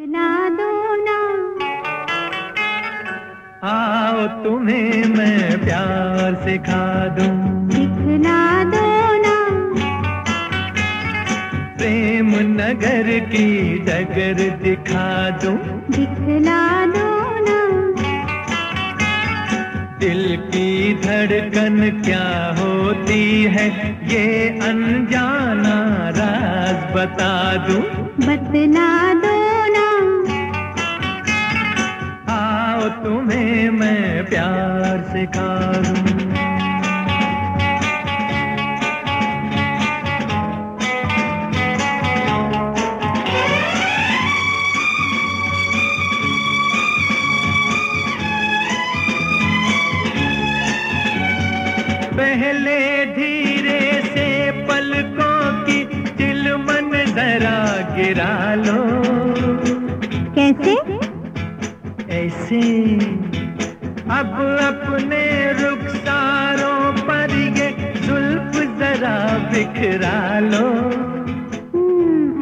दिखला दो ना। आओ तुम्हें मैं प्यार सिखा दूँ। दिखला दो ना। प्रेम नगर की डगर दिखा दूँ। दिखला दो ना। दिल की धड़कन क्या होती है ये अनजाना राज बता दूँ। बतला तुम्हें मैं प्यार सिखा दूँ पहले धीरे से पलकों की दिल मन जरा गिरा लो। कैसे? ऐसे अब अपने रुखसारों पर ये जुल्फ जरा बिखरा लो।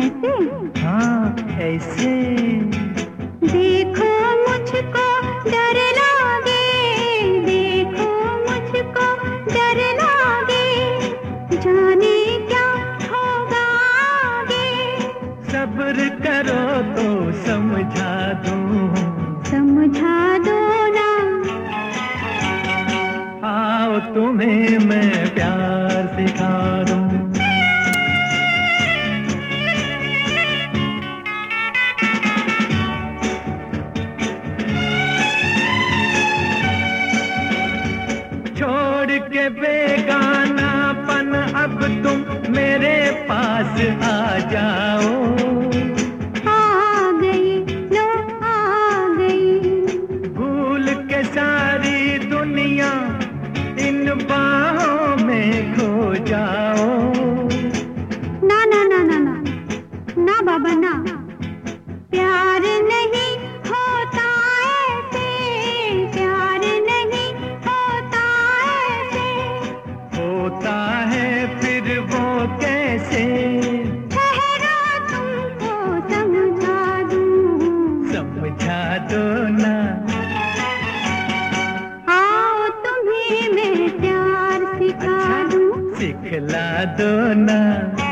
ऐसे हाँ ऐसे। देखो मुझको डर लागे देखो मुझको डर लागे जाने क्या होगा आगे। सब्र करो तो समझा दूँ। समझा दो ना। आओ तुम्हें मैं प्यार सिखा दूँ छोड़ के बेगानापन, अब तुम मेरे पास आ जाओ। में दिखला दो ना।